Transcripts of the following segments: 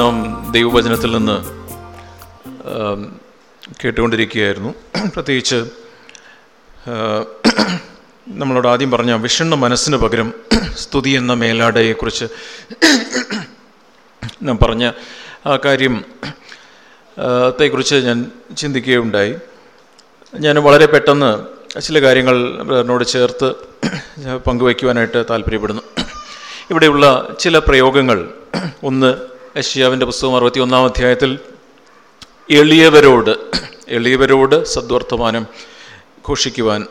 നാം ദൈവവചനത്തിൽ നിന്ന് കേട്ടുകൊണ്ടിരിക്കുകയായിരുന്നു. പ്രത്യേകിച്ച് നമ്മളോട് ആദ്യം പറഞ്ഞ വിഷണ്ണ മനസ്സിന് പകരം സ്തുതി എന്ന മേലാടയെക്കുറിച്ച് ഞാൻ പറഞ്ഞ ആ കാര്യം ത്തെക്കുറിച്ച് ഞാൻ ചിന്തിക്കുകയുണ്ടായി. ഞാൻ വളരെ പെട്ടെന്ന് ചില കാര്യങ്ങൾ ബ്രദറിനോട് ചേർത്ത് പങ്കുവയ്ക്കുവാനായിട്ട് താല്പര്യപ്പെടുന്നു. ഇവിടെയുള്ള ചില പ്രയോഗങ്ങൾ. ഒന്ന് യഷ്യാവിന്റെ പുസ്തകം അറുപത്തി ഒന്നാം അധ്യായത്തിൽ എളിയവരോട് എളിയവരോട് സദ്വർത്തമാനം ഘോഷിക്കുവാൻ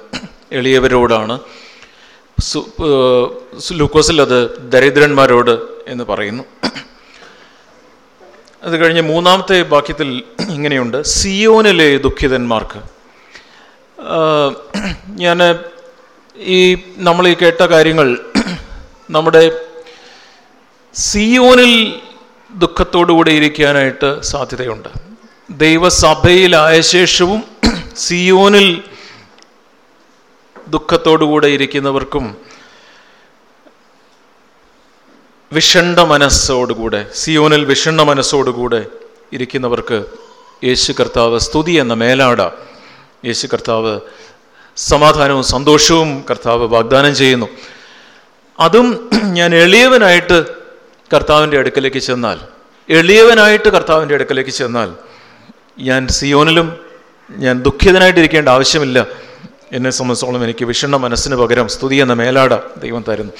എളിയവരോടാണ് ലൂക്കോസിൽ അത് ദരിദ്രന്മാരോട് എന്ന് പറയുന്നു. അത് കഴിഞ്ഞ് മൂന്നാമത്തെ വാക്യത്തിൽ ഇങ്ങനെയുണ്ട്. സിയോനിലെ ദുഃഖിതന്മാർക്ക് ഞാൻ ഈ നമ്മൾ ഈ കേട്ട കാര്യങ്ങൾ നമ്മുടെ സിയോനിൽ ദുഃഖത്തോടുകൂടി ഇരിക്കാനായിട്ട് സാധ്യതയുണ്ട്. ദൈവസഭയിലായ ശേഷവും സിയോനിൽ ദുഃഖത്തോടുകൂടെ ഇരിക്കുന്നവർക്കും വിഷണ്ട മനസ്സോടുകൂടെ സിയോനിൽ വിഷണ്ണ മനസ്സോടുകൂടെ ഇരിക്കുന്നവർക്ക് യേശു കർത്താവ് സ്തുതി എന്ന മേലാട. യേശു കർത്താവ് സമാധാനവും സന്തോഷവും കർത്താവ് വാഗ്ദാനം ചെയ്യുന്നു. അതും ഞാൻ എളിയവനായിട്ട് കർത്താവിന്റെ അടുക്കലേക്ക് ചെന്നാൽ എളിയവനായിട്ട് കർത്താവിന്റെ അടുക്കലേക്ക് ചെന്നാൽ ഞാൻ സിയോനിലും ഞാൻ ദുഃഖിതനായിട്ടിരിക്കേണ്ട ആവശ്യമില്ല. എന്നെ സംബന്ധിച്ചോളം എനിക്ക് വിഷണ്ണ മനസ്സിന് പകരം സ്തുതി എന്ന മേലാട ദൈവം തരുന്നു.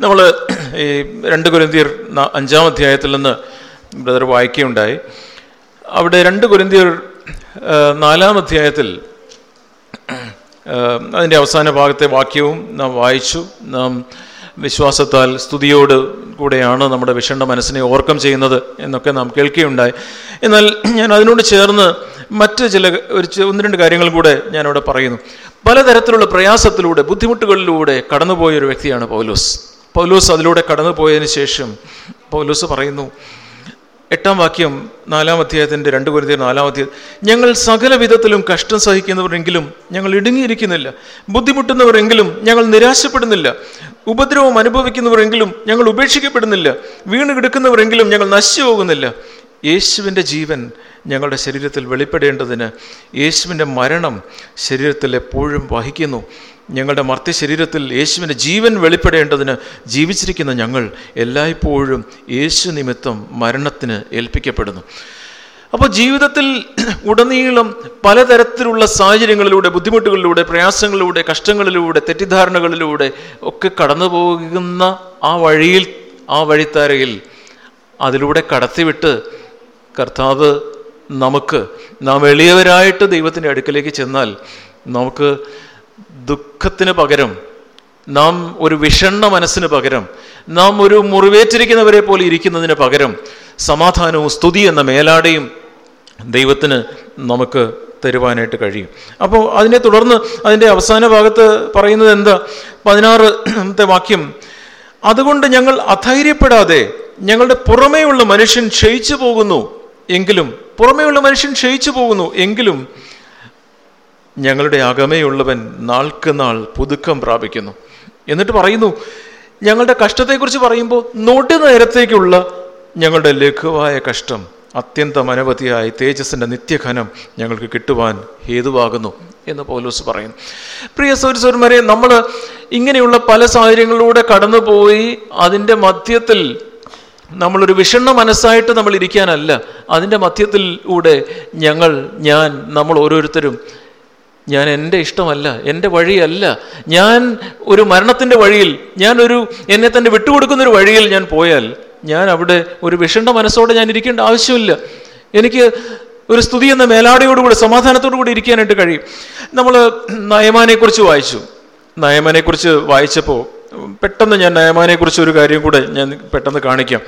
നമ്മൾ ഈ രണ്ട് കുരുന്തിയർ അഞ്ചാം അധ്യായത്തിൽ നിന്ന് ബ്രദർ വായിക്കുകയുണ്ടായി. അവിടെ രണ്ട് കുരുന്തിയർ നാലാം അധ്യായത്തിൽ അതിന്റെ അവസാന ഭാഗത്തെ വാക്യവും നാം വായിച്ചു. നാം വിശ്വാസത്താൽ സ്തുതിയോട് കൂടെയാണ് നമ്മുടെ വിഷണ്ട മനസ്സിനെ ഓവർകം ചെയ്യുന്നത് എന്നൊക്കെ നാം കേൾക്കുകയുണ്ടായി. എന്നാൽ ഞാൻ അതിനോട് ചേർന്ന് മറ്റ് ചില ഒരു ഒന്ന് രണ്ട് കാര്യങ്ങൾ കൂടെ ഞാനിവിടെ പറയുന്നു. പലതരത്തിലുള്ള പ്രയാസത്തിലൂടെ ബുദ്ധിമുട്ടുകളിലൂടെ കടന്നുപോയ ഒരു വ്യക്തിയാണ് പൗലോസ്. പൗലോസ് അതിലൂടെ കടന്നുപോയതിന് ശേഷം പൗലോസ് പറയുന്നു എട്ടാം വാക്യം നാലാം അധ്യായത്തിന്റെ രണ്ട് പൊരുതി നാലാം അധ്യായം ഞങ്ങൾ സകല വിധത്തിലും കഷ്ടം സഹിക്കുന്നവരെങ്കിലും ഞങ്ങൾ ഇടുങ്ങിയിരിക്കുന്നില്ല. ബുദ്ധിമുട്ടുന്നവരെങ്കിലും ഞങ്ങൾ നിരാശപ്പെടുന്നില്ല. ഉപദ്രവം അനുഭവിക്കുന്നവരെങ്കിലും ഞങ്ങൾ ഉപേക്ഷിക്കപ്പെടുന്നില്ല. വീണ് കിടക്കുന്നവരെങ്കിലും ഞങ്ങൾ നശിച്ചു പോകുന്നില്ല യേശുവിന്റെ ജീവൻ ഞങ്ങളുടെ ശരീരത്തിൽ വെളിപ്പെടേണ്ടതിന് യേശുവിന്റെ മരണം ശരീരത്തിൽ എപ്പോഴും വഹിക്കുന്നു. ഞങ്ങളുടെ മർത്യ ശരീരത്തിൽ യേശുവിന്റെ ജീവൻ വെളിപ്പെടേണ്ടതിന് ജീവിച്ചിരിക്കുന്ന ഞങ്ങൾ എല്ലായ്പ്പോഴും യേശു നിമിത്തം മരണത്തിന് ഏൽപ്പിക്കപ്പെടുന്നു. അപ്പോൾ ജീവിതത്തിൽ ഉടനീളം പലതരത്തിലുള്ള സാഹചര്യങ്ങളിലൂടെ ബുദ്ധിമുട്ടുകളിലൂടെ പ്രയാസങ്ങളിലൂടെ കഷ്ടങ്ങളിലൂടെ തെറ്റിദ്ധാരണകളിലൂടെ ഒക്കെ കടന്നു പോകുന്ന ആ വഴിയിൽ ആ വഴിത്താരയിൽ അതിലൂടെ കടത്തിവിട്ട് കർത്താവ് നമുക്ക് നാം എളിയവരായിട്ട് ദൈവത്തിന്റെ അടുക്കലേക്ക് ചെന്നാൽ നമുക്ക് ദുഃഖത്തിന് പകരം നാം ഒരു വിഷണ്ണ മനസ്സിന് പകരം നാം ഒരു മുറിവേറ്റിരിക്കുന്നവരെ പോലെ ഇരിക്കുന്നതിന് പകരം സമാധാനവും സ്തുതി എന്ന മേലാടയും ദൈവത്തിന് നമുക്ക് തരുവാനായിട്ട് കഴിയും. അപ്പോൾ അതിനെ തുടർന്ന് അതിന്റെ അവസാന ഭാഗത്ത് പറയുന്നത് എന്താ? പതിനാറാമത്തെ വാക്യം. അതുകൊണ്ട് ഞങ്ങൾ അധൈര്യപ്പെടാതെ ഞങ്ങളുടെ പുറമേയുള്ള മനുഷ്യൻ ക്ഷയിച്ചു പോകുന്നു എങ്കിലും പുറമേയുള്ള മനുഷ്യൻ ക്ഷയിച്ചു പോകുന്നു എങ്കിലും ഞങ്ങളുടെ അകമേയുള്ളവൻ നാൾക്ക് നാൾ പുതുക്കം പ്രാപിക്കുന്നു. എന്നിട്ട് പറയുന്നു ഞങ്ങളുടെ കഷ്ടത്തെക്കുറിച്ച് പറയുമ്പോൾ നൊടി നേരത്തേക്കുള്ള ഞങ്ങളുടെ ലഘുവായ കഷ്ടം അത്യന്തം അനവധിയായി തേജസ്സിന്റെ നിത്യഘനം ഞങ്ങൾക്ക് കിട്ടുവാൻ ഹേതുവാകുന്നു എന്ന് പൗലോസ് പറയുന്നു പ്രിയ സൗരസൗരന്മാരെ നമ്മൾ ഇങ്ങനെയുള്ള പല സാഹചര്യങ്ങളിലൂടെ കടന്നുപോയി അതിന്റെ മധ്യത്തിൽ നമ്മളൊരു വിഷണ്ണ മനസ്സായിട്ട് നമ്മൾ ഇരിക്കാനല്ല അതിന്റെ മധ്യത്തിലൂടെ ഞങ്ങൾ ഞാൻ നമ്മൾ ഓരോരുത്തരും ഞാൻ എന്റെ ഇഷ്ടമല്ല എന്റെ വഴിയല്ല ഞാൻ ഒരു മരണത്തിന്റെ വഴിയിൽ ഞാനൊരു എന്നെ തന്നെ വിട്ടുകൊടുക്കുന്നൊരു വഴിയിൽ ഞാൻ പോയാൽ ഞാൻ അവിടെ ഒരു വിഷണ്ട മനസ്സോടെ ഞാൻ ഇരിക്കേണ്ട ആവശ്യമില്ല. എനിക്ക് ഒരു സ്തുതി എന്ന മേലാടയോടുകൂടി സമാധാനത്തോടു കൂടി ഇരിക്കാനായിട്ട് കഴിയും. നമ്മൾ നയമാനെക്കുറിച്ച് വായിച്ചു. നയമാനെക്കുറിച്ച് വായിച്ചപ്പോൾ പെട്ടെന്ന് ഞാൻ നയമാനെക്കുറിച്ച് ഒരു കാര്യം കൂടെ ഞാൻ പെട്ടെന്ന് കാണിക്കാം.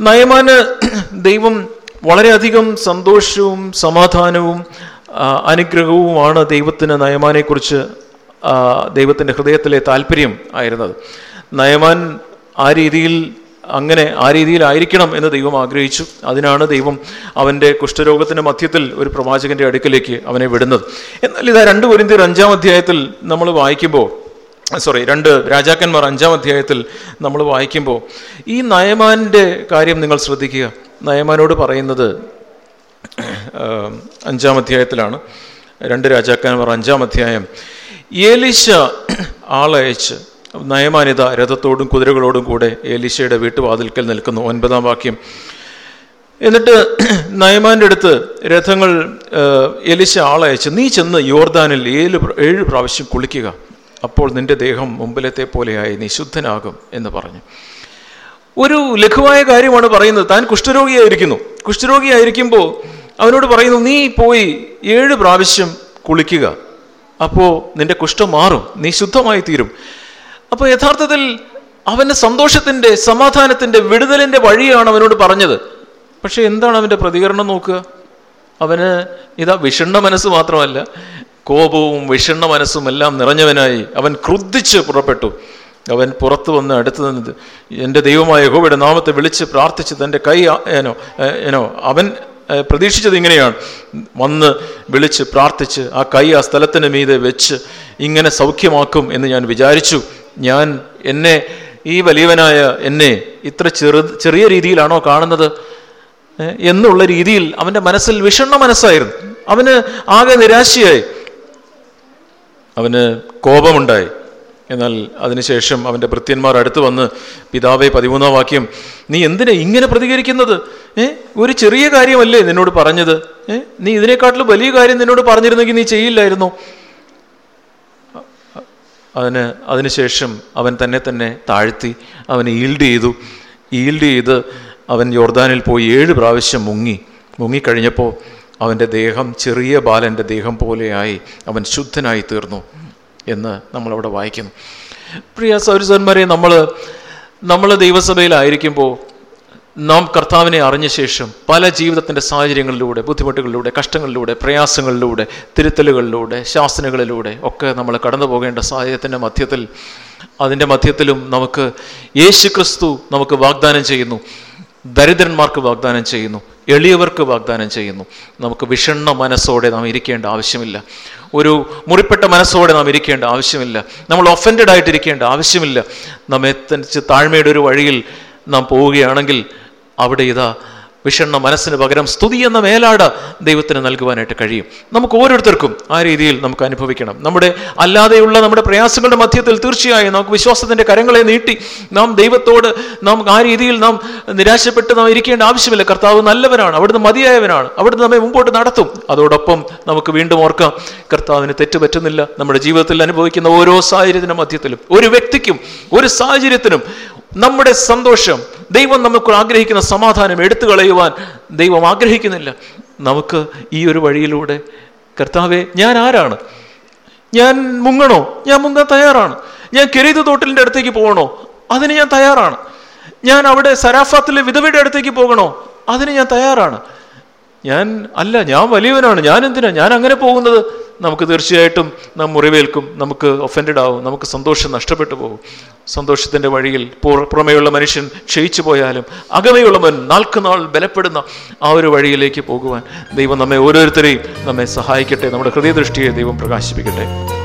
നയമാന് ദൈവം വളരെയധികം സന്തോഷവും സമാധാനവും അനുഗ്രഹവുമാണ് ദൈവത്തിന് നയമാനെക്കുറിച്ച് ദൈവത്തിന്റെ ഹൃദയത്തിലെ താല്പര്യം ആയിരുന്നത്. നയമാൻ ആ രീതിയിൽ അങ്ങനെ ആ രീതിയിലായിരിക്കണം എന്ന് ദൈവം ആഗ്രഹിച്ചു. അതിനാണ് ദൈവം അവന്റെ കുഷ്ഠരോഗത്തിന്റെ മധ്യത്തിൽ ഒരു പ്രവാചകന്റെ അടുക്കലേക്ക് അവനെ വിടുന്നത്. എന്നാൽ ഇതാ രണ്ട് പൊരിന്തിയർ അഞ്ചാം അധ്യായത്തിൽ നമ്മൾ വായിക്കുമ്പോൾ സോറി രണ്ട് രാജാക്കന്മാർ അഞ്ചാം അധ്യായത്തിൽ നമ്മൾ വായിക്കുമ്പോൾ ഈ നയമാന്റെ കാര്യം നിങ്ങൾ ശ്രദ്ധിക്കുക. നയമാനോട് പറയുന്നത് അഞ്ചാം അധ്യായത്തിലാണ്. രണ്ട് രാജാക്കന്മാർ അഞ്ചാം അധ്യായം. ഏലിശ ആളയച്ച് നയമാനിത രഥത്തോടും കുതിരകളോടും കൂടെ ഏലിശയുടെ വീട്ടുവാതിൽക്കൽ നിൽക്കുന്നു. ഒൻപതാം വാക്യം. എന്നിട്ട് നയമാന്റെ അടുത്ത് രഥങ്ങൾ എലിശ ആളയച്ച് നീ ചെന്ന് യോർദാനിൽ ഏഴ് ഏഴ് പ്രാവശ്യം കുളിക്കുക. അപ്പോൾ നിന്റെ ദേഹം മുമ്പിലത്തെ പോലെയായി നീ ശുദ്ധനാകും എന്ന് പറഞ്ഞു. ഒരു ലഘുവായ കാര്യമാണ് പറയുന്നത്. താൻ കുഷ്ഠരോഗിയായിരിക്കുന്നു. കുഷ്ഠരോഗിയായിരിക്കുമ്പോൾ അവനോട് പറയുന്നു നീ പോയി ഏഴ് പ്രാവശ്യം കുളിക്കുക. അപ്പോൾ നിന്റെ കുഷ്ഠം മാറും. നീ ശുദ്ധമായി തീരും അപ്പോൾ യഥാർത്ഥത്തിൽ അവന്റെ സന്തോഷത്തിന്റെ സമാധാനത്തിന്റെ വിടുതലിന്റെ വഴിയാണ് അവനോട് പറഞ്ഞത്. പക്ഷെ എന്താണ് അവന്റെ പ്രതികരണം നോക്കുക? അവന് ഇതാ വിഷണ്ണ മനസ്സ് മാത്രമല്ല കോപവും വിഷണ്ണ മനസ്സും എല്ലാം നിറഞ്ഞവനായി അവൻ ക്രുദ്ധിച്ച് പുറപ്പെട്ടു. അവൻ പുറത്തു വന്ന് അടുത്ത് നിന്നത് എന്റെ ദൈവമായ യഹോവയുടെ നാമത്തെ വിളിച്ച് പ്രാർത്ഥിച്ച് തന്റെ കൈ ഏനോ ഏനോ അവൻ പ്രതീക്ഷിച്ചത് ഇങ്ങനെയാണ്. വന്ന് വിളിച്ച് പ്രാർത്ഥിച്ച് ആ കൈ ആ സ്ഥലത്തിന് മീതെ വെച്ച് ഇങ്ങനെ സൗഖ്യമാക്കും എന്ന് ഞാൻ വിചാരിച്ചു. ഞാൻ എന്നെ ഈ വലിയവനായ എന്നെ ഇത്ര ചെറു ചെറിയ രീതിയിലാണോ കാണുന്നത്? എന്നുള്ള രീതിയിൽ അവന്റെ മനസ്സിൽ വിഷണ്ണ മനസ്സായിരുന്നു. അവന് ആകെ നിരാശയായി. അവന് കോപമുണ്ടായി. എന്നാൽ അതിനുശേഷം അവന്റെ ഭൃത്യന്മാർ അടുത്ത് വന്ന് പിതാവെ പതിമൂന്നാം വാക്യം നീ എന്തിനാ ഇങ്ങനെ പ്രതികരിക്കുന്നത്? ഏ ഒരു ചെറിയ കാര്യമല്ലേ നിന്നോട് പറഞ്ഞത്? ഏ നീ ഇതിനെക്കാട്ടിലും വലിയ കാര്യം നിന്നോട് പറഞ്ഞിരുന്നെങ്കിൽ നീ ചെയ്യില്ലായിരുന്നോ? അതിന് അതിനുശേഷം അവൻ തന്നെ തന്നെ താഴ്ത്തി അവൻ ഈൽഡ് ചെയ്തു. ഈൽഡ് ചെയ്ത് അവൻ യോർദാനിൽ പോയി ഏഴ് പ്രാവശ്യം മുങ്ങി. മുങ്ങിക്കഴിഞ്ഞപ്പോൾ അവന്റെ ദേഹം ചെറിയ ബാലന്റെ ദേഹം പോലെയായി അവൻ ശുദ്ധനായി തീർന്നു എന്ന് നമ്മളവിടെ വായിക്കുന്നു. പ്രിയ സൗരസന്മാരെ നമ്മൾ നമ്മൾ ദൈവസഭയിലായിരിക്കുമ്പോൾ നാം കർത്താവിനെ അറിഞ്ഞ ശേഷം പല ജീവിതത്തിന്റെ സാഹചര്യങ്ങളിലൂടെ ബുദ്ധിമുട്ടുകളിലൂടെ കഷ്ടങ്ങളിലൂടെ പ്രയാസങ്ങളിലൂടെ തിരുത്തലുകളിലൂടെ ശാസനകളിലൂടെ ഒക്കെ നമ്മൾ കടന്നു പോകേണ്ട സാഹചര്യത്തിന്റെ മധ്യത്തിൽ അതിന്റെ മധ്യത്തിലും നമുക്ക് യേശു ക്രിസ്തു നമുക്ക് വാഗ്ദാനം ചെയ്യുന്നു. ദരിദ്രന്മാർക്ക് വാഗ്ദാനം ചെയ്യുന്നു. എളിയവർക്ക് വാഗ്ദാനം ചെയ്യുന്നു. നമുക്ക് വിഷണ്ണ മനസ്സോടെ നാം ഇരിക്കേണ്ട ആവശ്യമില്ല. ഒരു മുറിപ്പെട്ട മനസ്സോടെ നാം ഇരിക്കേണ്ട ആവശ്യമില്ല. നമ്മൾ ഒഫൻഡഡ് ആയിട്ടിരിക്കേണ്ട ആവശ്യമില്ല. നമ്മെ താഴ്മയുടെ ഒരു വഴിയിൽ നാം പോവുകയാണെങ്കിൽ അവിടെ ഇതാ വിഷണ്ണ മനസ്സിന് പകരം സ്തുതി എന്ന മേലാട് ദൈവത്തിന് നൽകുവാനായിട്ട് കഴിയും. നമുക്ക് ഓരോരുത്തർക്കും ആ രീതിയിൽ നമുക്ക് അനുഭവിക്കണം. നമ്മുടെ അല്ലാതെയുള്ള നമ്മുടെ പ്രയാസങ്ങളുടെ മധ്യത്തിൽ തീർച്ചയായും നമുക്ക് വിശ്വാസത്തിന്റെ കരങ്ങളെ നീട്ടി നാം ദൈവത്തോട് നാം ആ രീതിയിൽ നാം നിരാശപ്പെട്ട് നാം ഇരിക്കേണ്ട ആവശ്യമില്ല. കർത്താവ് നല്ലവനാണ് അവിടുന്ന് മതിയായവനാണ് അവിടുന്ന് നമ്മെ മുമ്പോട്ട് നടത്തും. അതോടൊപ്പം നമുക്ക് വീണ്ടും ഓർക്കാം കർത്താവിന് തെറ്റ് പറ്റുന്നില്ല. നമ്മുടെ ജീവിതത്തിൽ അനുഭവിക്കുന്ന ഓരോ സാഹചര്യത്തിന്റെ മധ്യത്തിലും ഒരു വ്യക്തിക്കും ഒരു സാഹചര്യത്തിനും നമ്മുടെ സന്തോഷം ദൈവം നമുക്ക് ആഗ്രഹിക്കുന്ന സമാധാനം എടുത്തു കളയുവാൻ ദൈവം ആഗ്രഹിക്കുന്നില്ല. നമുക്ക് ഈ ഒരു വഴിയിലൂടെ കർത്താവെ ഞാൻ ആരാണ്? ഞാൻ മുങ്ങണോ? ഞാൻ മുങ്ങാൻ തയ്യാറാണ്. ഞാൻ കെരീത് തോട്ടിലിന്റെ അടുത്തേക്ക് പോകണോ? അതിന് ഞാൻ തയ്യാറാണ്. ഞാൻ അവിടെ സരാഫാത്തിലെ വിധവയുടെ അടുത്തേക്ക് പോകണോ? അതിന് ഞാൻ തയ്യാറാണ്. ഞാൻ അല്ല ഞാൻ വലിയവനാണ്. ഞാൻ എന്തിനാ? ഞാൻ അങ്ങനെ പോകുന്നത്? നമുക്ക് തീർച്ചയായിട്ടും നാം മുറിവേൽക്കും. നമുക്ക് ഒഫൻഡഡ് ആവും. നമുക്ക് സന്തോഷം നഷ്ടപ്പെട്ടു പോകും. സന്തോഷത്തിന്റെ വഴിയിൽ പുറമെയുള്ള മനുഷ്യൻ ക്ഷയിച്ചു പോയാലും അകമയുള്ളവൻ നാൾക്ക് നാൾ ബലപ്പെടുന്ന ആ ഒരു വഴിയിലേക്ക് പോകുവാൻ ദൈവം നമ്മെ ഓരോരുത്തരെയും നമ്മെ സഹായിക്കട്ടെ. നമ്മുടെ ഹൃദയദൃഷ്ടിയെ ദൈവം പ്രകാശിപ്പിക്കട്ടെ.